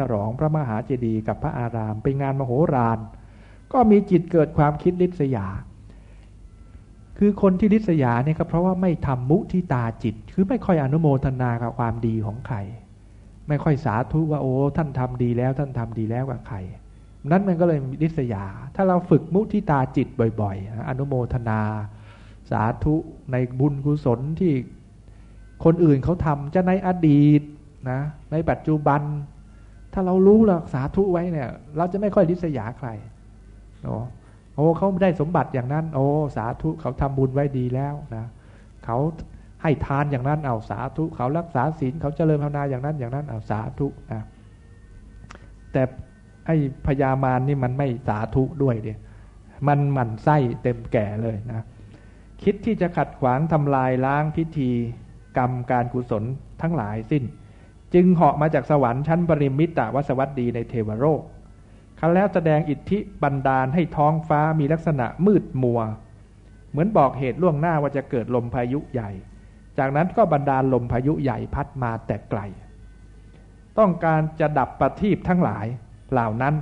ฉลองพระมหาเจดีย์กับพระอารามเป็นงานมโหฬารก็มีจิตเกิดความคิดลิษยา คือคนที่ลิษยาเนี่ยก็เพราะว่าไม่ทำมุทิตาจิต คือไม่ค่อยอนุโมทนากับความดีของใคร ไม่ค่อยสาธุว่าโอ้ท่านทำดีแล้วท่านทำดีแล้วกับใครนั้นมันก็เลยลิษยา ถ้าเราฝึกมุทิตาจิตบ่อยๆ อนุโมทนา สาธุในบุญกุศลที่คนอื่นเขาทำจะในอดีตนะในปัจจุบัน ถ้าเรารู้เราสาธุไว้เนี่ย เราจะไม่ค่อยลิษยาใครโอ้โอ้เขาได้สมบัติอย่างนั้น โอ้สาธุเขาทำบุญไว้ดีแล้วนะเขาให้ทานอย่างนั้นเอาสาธุเขารักษาศีลเขาเจริญภาวนาอย่างนั้นอย่างนั้นเอาสาธุนะแต่ไอ้พญามารนี่มันไม่สาธุด้วยเดียมันหมั่นไส้เต็มแก่เลยนะคิดที่จะขัดขวางทำลายล้างพิธีกรรมการกุศลทั้งหลายสิ้น จึงเหาะมาจากสวรรค์ชั้นบริมิตรวสวัสดีในเทวโลกคันแล้วแสดงอิทธิบันดาลให้ท้องฟ้ามีลักษณะมืดมัว เหมือนบอกเหตุล่วงหน้าว่าจะเกิดลมพายุใหญ่ จากนั้นก็บันดาลลมพายุใหญ่พัดมาแต่ไกล ต้องการจะดับประทีปทั้งหลายเหล่านั้น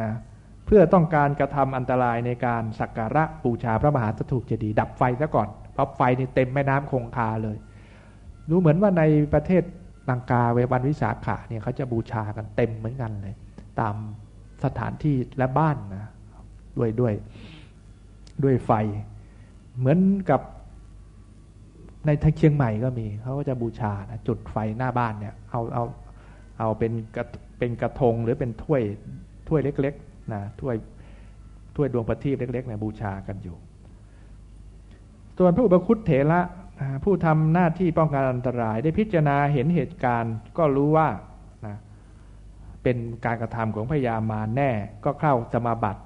นะเพื่อต้องการกระทำอันตรายในการสักการะบูชาพระมหาสถูปเจดีย์ดับไฟซะก่อนเพราะไฟนี่เต็มแม่น้ำคงคาเลยดูเหมือนว่าในประเทศ ลังกาเววันวิสาขะเนี่ยเขาจะบูชากันเต็มเหมือนกันเลย ตามสถานที่และบ้านนะด้วยด้วยด้วยไฟ เหมือนกับในทางเชียงใหม่ก็มีเขาก็จะบูชานะจุดไฟหน้าบ้านเนี่ยเอาเอาเอาเป็นกระเป็นกระทงหรือเป็นถ้วยถ้วยเล็กๆนะถ้วยถ้วยดวงประทีปเล็กๆเนี่ยบูชากันอยู่ ส่วนพระอุปคุตเถระ ผู้ทำหน้าที่ป้องกันอันตราย ได้พิจารณาเห็นเหตุการณ์ ก็รู้ว่านะเป็นการกระทำของพญามาแน่ ก็เข้าสมาบัติ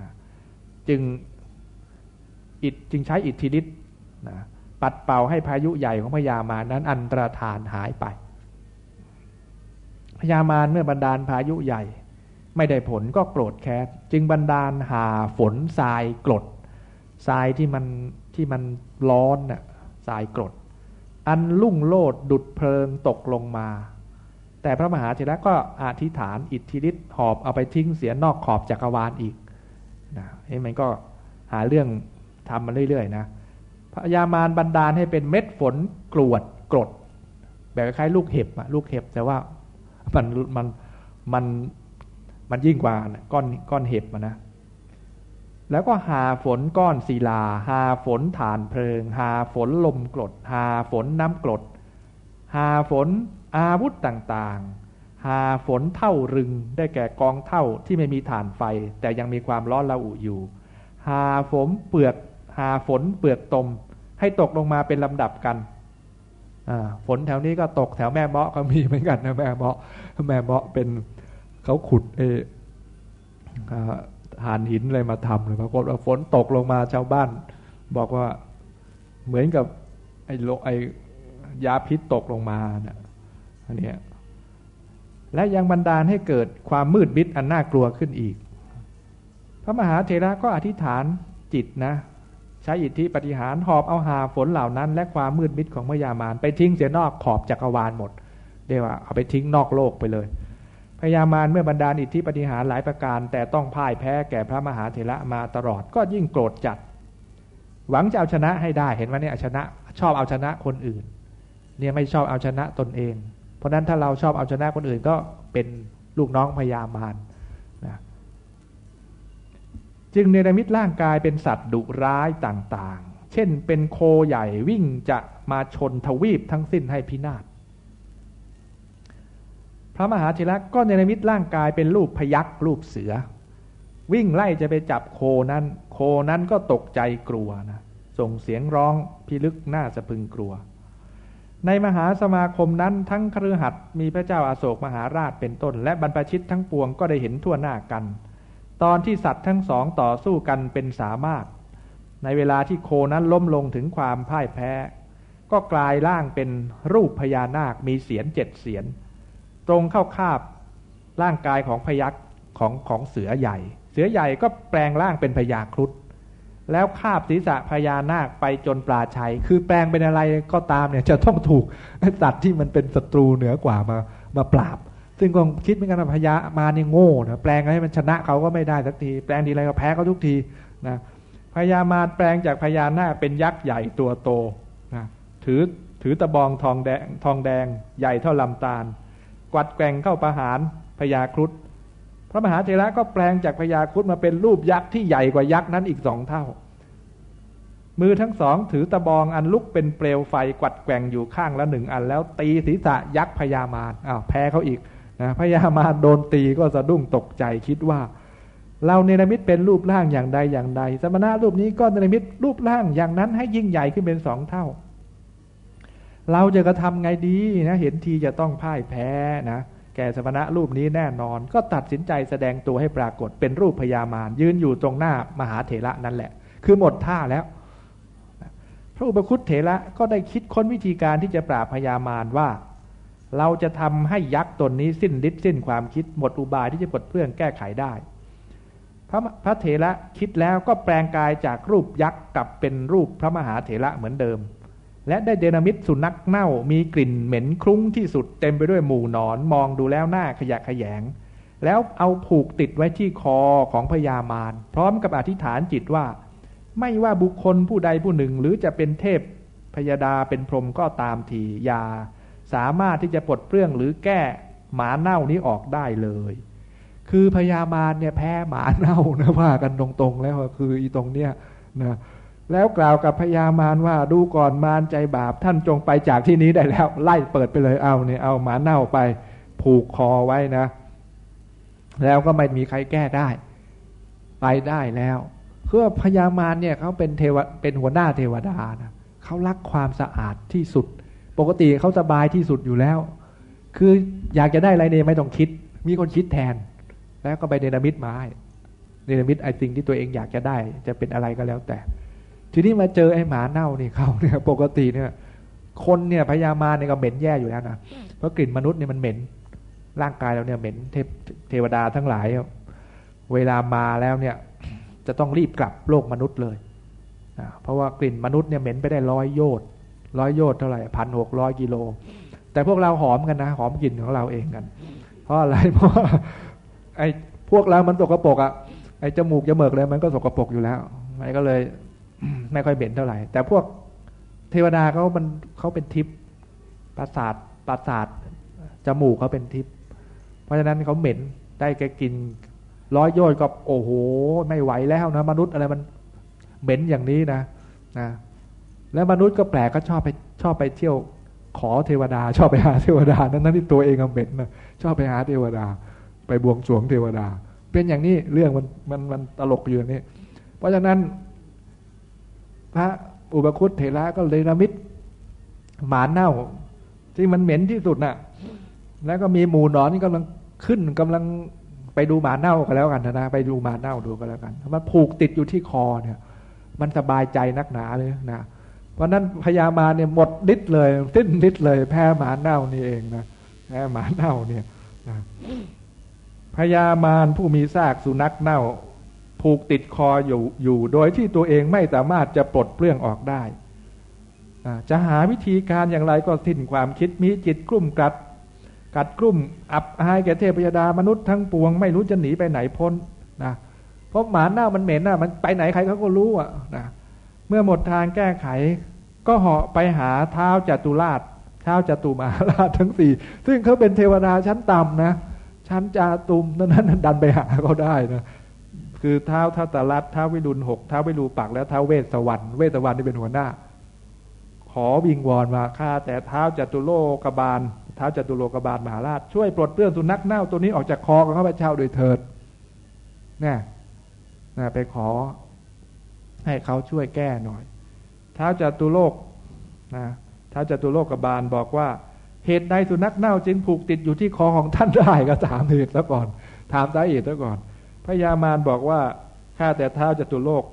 นะจึงอิจึงใช้อิทธิฤทธิ์นะปัดเป่าให้พายุใหญ่ของพญามานั้นอันตรธานหายไป พญามารเมื่อบันดาลพายุใหญ่ ไม่ได้ผลก็โกรธแค้นจึงบันดาลหาฝนทรายกรดทรายที่มันที่มันร้อนน่ะ ทรายกรด อันลุ่งโลดดุดเพลิงตกลงมา แต่พระมหาเถระก็อธิษฐานอิทธิฤทธิ์หอบเอาไปทิ้งเสียนอกขอบจักรวาลอีกนะไอ้มันก็หาเรื่องทำมาเรื่อยๆนะพยามารบันดาลให้เป็นเม็ดฝนกรวดกรด แบบคล้ายลูกเห็บอะลูกเห็บแต่ว่ามันมันมันมันยิ่งกว่าก้อนก้อนเห็บนะ แล้วก็หาฝนก้อนศิลา หาฝนฐานเพลิง หาฝนลมกรด หาฝนน้ำกรด หาฝนอาวุธต่างๆ หาฝนเท่ารึงได้แก่กองเท่าที่ไม่มีฐานไฟ แต่ยังมีความร้อนระอุอยู่ หาฝนเปลือก หาฝนเปลือกตม ให้ตกลงมาเป็นลำดับกันฝนแถวนี้ก็ตกแถวแม่เมาะก็มีเหมือนกันนะแม่เมาะแม่เมาะเป็นเขาขุดเอ หานหินอะไรมาทำเลยปรากฏว่าฝนตกลงมาชาวบ้าน บอกว่าเหมือนกับไอ้โลไอ้ยาพิษตกลงมาเนี่ยอันนี้และยังบันดาลให้เกิดความมืดมิดอันน่ากลัวขึ้นอีก พระมหาเถระก็อธิษฐานจิตนะ ใช้อิทธิปฏิหารหอบเอาหาฝนเหล่านั้น และความมืดมิดของมยามาน ไปทิ้งเสียนอกขอบจักรวาลหมดเรียกว่าเอาไปทิ้งนอกโลกไปเลย พญามารเมื่อบรรดาอิทธิปฏิหารหลายประการ แต่ต้องพ่ายแพ้แก่พระมหาเถระมาตลอดก็ยิ่งโกรธจัด หวังจะเอาชนะให้ได้เห็นว่าเนี่ยชนะชอบเอาชนะคนอื่น เนี่ยไม่ชอบเอาชนะตนเอง เพราะนั้นถ้าเราชอบเอาชนะคนอื่นก็เป็นลูกน้องพญามารนะจึงเนรมิตร่างกายเป็นสัตว์ดุร้ายต่างๆ เช่นเป็นโคใหญ่วิ่งจะมาชนทวีปทั้งสิ้นให้พินาศ พระมหาเถระก็เนรมิตร่างกายเป็นรูปพยักรูปเสือ วิ่งไล่จะไปจับโคนั้น โคนั้นก็ตกใจกลัวนะส่งเสียงร้องพิลึกหน้าสะพึงกลัว ในมหาสมาคมนั้นทั้งครือหัดมีพระเจ้าอาโศกมหาราชเป็นต้น และบรรพชิตทั้งปวงก็ได้เห็นทั่วหน้ากัน ตอนที่สัตว์ทั้งสองต่อสู้กันเป็นสามารถ ในเวลาที่โคนั้นล้มลงถึงความพ่ายแพ้ ก็กลายร่างเป็นรูปพญานาคมีเสียนเจ็ดเสียน ตรงเข้าคาบร่างกายของพยักษ์ของของเสือใหญ่ เสือใหญ่ก็แปลงร่างเป็นพญาครุฑแล้วคาบศีรษะพญานาคไปจนปลาชัย คือแปลงเป็นอะไรก็ตามเนี่ย จะต้องถูกสัตว์ที่มันเป็นศัตรูเหนือกว่ามามาปราบ ซึ่งก็คิดเหมือนกันว่าพญามาเนี่ยโง่นะแปลงให้มันชนะเขาก็ไม่ได้สักที แปลงทีไรก็แพ้เขาทุกทีนะพญามารแปลงจากพญานาคเป็นยักษ์ใหญ่ตัวโตนะถือถือตะบองทองแดงทองแดงใหญ่เท่าลำตาล กวัดแกงเข้าประหารพญาครุฑพระมหาเถระก็แปลงจากพญาครุฑมาเป็นรูปยักษ์ที่ใหญ่กว่ายักษ์นั้นอีกสองเท่า มือทั้งสองถือตะบองอันลุกเป็นเปลวไฟกวัดแกงอยู่ข้างละหนึ่งอัน แล้วตีศีรษะยักษ์พญามารอ้าวแพ้เขาอีกนะพญามารโดนตีก็สะดุ้งตกใจคิดว่า เราเนรมิตเป็นรูปร่างอย่างใดอย่างใด สมณะรูปนี้ก็เนรมิตรูปร่างอย่างนั้นให้ยิ่งใหญ่ขึ้นเป็นสองเท่า เราจะกระทำไงดีนะเห็นทีจะต้องพ่ายแพ้นะแก่สมณะรูปนี้แน่นอน ก็ตัดสินใจแสดงตัวให้ปรากฏเป็นรูปพญามารยืนอยู่ตรงหน้ามหาเถระนั่นแหละ คือหมดท่าแล้ว พระอุปคุตเถระก็ได้คิดค้นวิธีการที่จะปราบพญามารว่า เราจะทำให้ยักษ์ตนนี้สิ้นฤทธิ์สิ้นความคิดหมดอุบายที่จะปลดเปลื้องแก้ไขได้ พระพระเถระคิดแล้วก็แปลงกายจากรูปยักษ์กลับเป็นรูปพระมหาเถระเหมือนเดิม และได้เดนามิตสุนัขเน่ามีกลิ่นเหม็นคลุ้งที่สุดเต็มไปด้วยหมู่หนอนมองดูแล้วหน้าขยะขยง แล้วเอาผูกติดไว้ที่คอของพญามารพร้อมกับอธิษฐานจิตว่า ไม่ว่าบุคคลผู้ใดผู้หนึ่งหรือจะเป็นเทพพยดาเป็นพรหมก็ตามทียา สามารถที่จะปลดเปลื้องหรือแก้หมาเน่านี้ออกได้เลย คือพญามารเนี่ยแพ้หมาเน่านะว่ากันตรงๆแล้วคืออีตรงเนี้ยนะ แล้วกล่าวกับพญามารว่าดูก่อนมารใจบาป ท่านจงไปจากที่นี้ได้แล้ว ไล่เปิดไปเลยเอาเนี่ยเอาหมาเน่าไป ผูกคอไว้นะ แล้วก็ไม่มีใครแก้ได้ ไปได้แล้วเพื่อพญามารเนี่ยเขาเป็นเทวเป็นหัวหน้าเทวดานะเขารักความสะอาดที่สุด ปกติเขาสบายที่สุดอยู่แล้ว คืออยากจะได้อะไรเนี่ยไม่ต้องคิด มีคนคิดแทน แล้วก็ไปเนรมิตมาให้เนรมิตไอ้สิ่งที่ตัวเองอยากจะได้ จะเป็นอะไรก็แล้วแต่ ทีนี้มาเจอไอ้หมาเน่านี่เขาเนี่ยปกติเนี่ย คนเนี่ยพยามาเนี่ยก็เหม็นแย่อยู่แล้วนะเพราะกลิ่นมนุษย์เนี่ยมันเหม็น ร่างกายเราเนี่ยเหม็นเทเทวดาทั้งหลาย เวลามาแล้วเนี่ย จะต้องรีบกลับโลกมนุษย์เลยเพราะว่ากลิ่นมนุษย์เนี่ยเหม็นไปได้ร้อยโยชน์ร้อยโยชน์เท่าไหร่พันหกร้อยกิโล แต่พวกเราหอมกันนะหอมกลิ่นของเราเองกัน เพราะอะไรเพราะไอ้พวกเรามันสกปรกอะไอ้จมูกจมูกเลยมันก็สกปรกอยู่แล้วมันก็เลย ไม่ค่อยเหม็นเท่าไหร่ แต่พวกเทวดาเขามันเขาเป็นทิพย์ประสาทประสาทจมูกเขาเป็นทิพย์เพราะฉะนั้นเขาเหม็นได้แกกินร้อยโยชน์ก็โอ้โห ไม่ไหวแล้วนะมนุษย์อะไรมันเหม็นอย่างนี้นะนะแล้วมนุษย์ก็แปลกก็ชอบไปชอบไปเที่ยวขอเทวดา ชอบไปหาเทวดานั้นนั้นที่ตัวเองก็เป็นนะชอบไปหาเทวดา ไปบวงสรวงเทวดา เป็นอย่างนี้เรื่องมันมันมันตลกอยู่นี่เพราะฉะนั้น พระอุปคุตเถระก็เลยนมิตหมาเน่า ที่มันเหม็นที่สุดน่ะ แล้วก็มีหมูนอนนี่กำลังขึ้นกำลังไปดูหมาเน่ากันแล้วกันนะ ไปดูหมาเน่าดูกันแล้วกัน มันผูกติดอยู่ที่คอเนี่ย มันสบายใจนักหนาเลยนะเพราะนั้นพญามาเนี่ยหมดฤทธิ์เลยสิ้นฤทธิ์เลย แพ้หมาเน่านี่เองนะแพ้หมาเน่าเนี่ยพญามารผู้มีซากสุนัขเน่า ผูกติดคออยู่อยู่ โดยที่ตัวเองไม่สามารถจะปลดเปลื้องออกได้ จะหาวิธีการอย่างไรก็สิ้นความคิดมีจิตกลุ่มกัด กัดกลุ่มอับอายแก่เทพยดามนุษย์ทั้งปวง ไม่รู้จะหนีไปไหนพ้นนะเพราะหมาเน่ามันเหม็นนะมันไปไหนใครเขาก็รู้อะนะเมื่อหมดทางแก้ไข ก็เหาะไปหาเท้าจัตุราชเท้าจัตุมาราชทั้งสี่ซึ่งเขาเป็นเทวดาชั้นต่ำนะชั้นจาตุมนั้นดันไปหาเขาได้นะ คือเท้าทัตรัตเท้าวิรุณหกเท้าวิรูปักแล้วเท้าเวสสวรรค์เวสสวรรค์ที่เป็นหัวหน้า ขอวิงวอนมาข้าแต่เท้าจัตุโลกบาลเท้าจัตุโลกบาลมหาราชช่วยปลดเปลื้องสุนัขเน่าตัวนี้ออกจากคอของข้าพเจ้าโดยเถิดเนี่ยไปขอให้เขาช่วยแก้หน่อยท้าวจตุโลกนะท้าวจตุโลกบาลบอกว่า เหตุใดสุนัขเน่าจึงผูกติดอยู่ที่คอของท่านได้ก็ถามเหตุแล้วก่อน ถามสาเหตุแล้วก่อน พญามารบอกว่าข้าแต่เท้าจตุโลก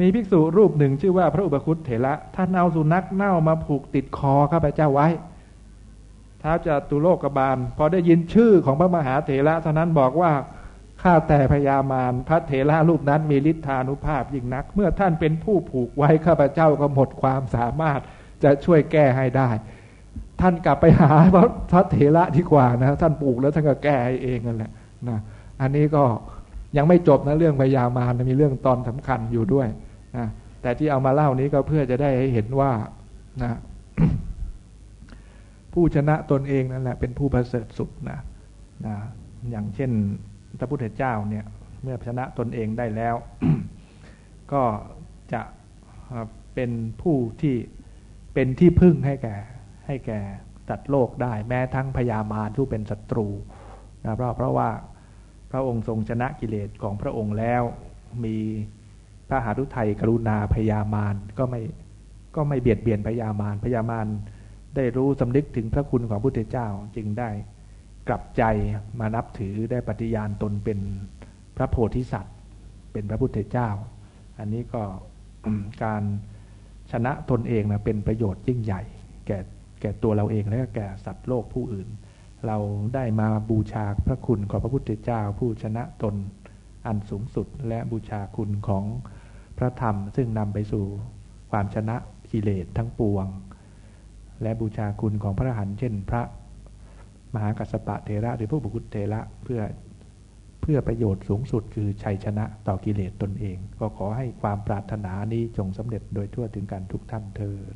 มีภิกษุรูปหนึ่งชื่อว่าพระอุปคุตเถระท่านเอาสุนัขเน่ามาผูกติดคอข้าพเจ้าไว้ท้าจตุโลกบาล พอได้ยินชื่อของพระมหาเถระเท่านั้นบอกว่าข้าแต่พญามารพระเถระรูปนั้นมีฤทธานุภาพยิ่งนัก เมื่อท่านเป็นผู้ผูกไว้ข้าพเจ้าก็หมดความสามารถจะช่วยแก้ให้ได้ ท่านกลับไปหาพระพระเถระดีกว่านะท่านปลูกแล้วท่านก็แก้เองนั่นแหละนะอันนี้ก็ ยังไม่จบนะเรื่องพยามารมีเรื่องตอนสำคัญอยู่ด้วยนะแต่ที่เอามาเล่านี้ก็เพื่อจะได้ให้เห็นว่านะผู้ชนะตนเองนั่นแหละเป็นผู้ประเสริฐสุดนะนะอย่างเช่นพระพุทธเจ้าเนี่ยเมื่อชนะตนเองได้แล้ว ก็จะเป็นผู้ที่เป็นที่พึ่งให้แก่ให้แก่จัดโลกได้ แม้ทั้งพยามารผู้เป็นศัตรูนะเพราะเพราะว่า ระองค์ทรงชนะกิเลสของพระองค์แล้ว มีพระหฤทัยกรุณาพยามารก็ไม่ก็ไม่เบียดเบียนพยามารพยามารได้รู้สำนึกถึงพระคุณของพระพุทธเจ้าจึงได้กลับใจมานับถือได้ปฏิญาณตนเป็นพระโพธิสัตว์ เป็นพระพุทธเจ้า อันนี้ก็การชนะตนเองนะเป็นประโยชน์ยิ่งใหญ่ แก่แก่ตัวเราเองและแก่สัตว์โลกผู้อื่น เราได้มาบูชาพระคุณของพระพุทธเจ้า ผู้ชนะตนอันสูงสุดและบูชาคุณของพระธรรม ซึ่งนำไปสู่ความชนะกิเลสทั้งปวง และบูชาคุณของพระหันเช่น พระมหากัสปะเทระหรือพระบุคุตเทระเพื่อเพื่อประโยชน์สูงสุดคือชัยชนะต่อกิเลสตนเอง ก็ขอให้ความปรารถนานี้จงสำเร็จโดยทั่วถึงกันทุกท่านเถิด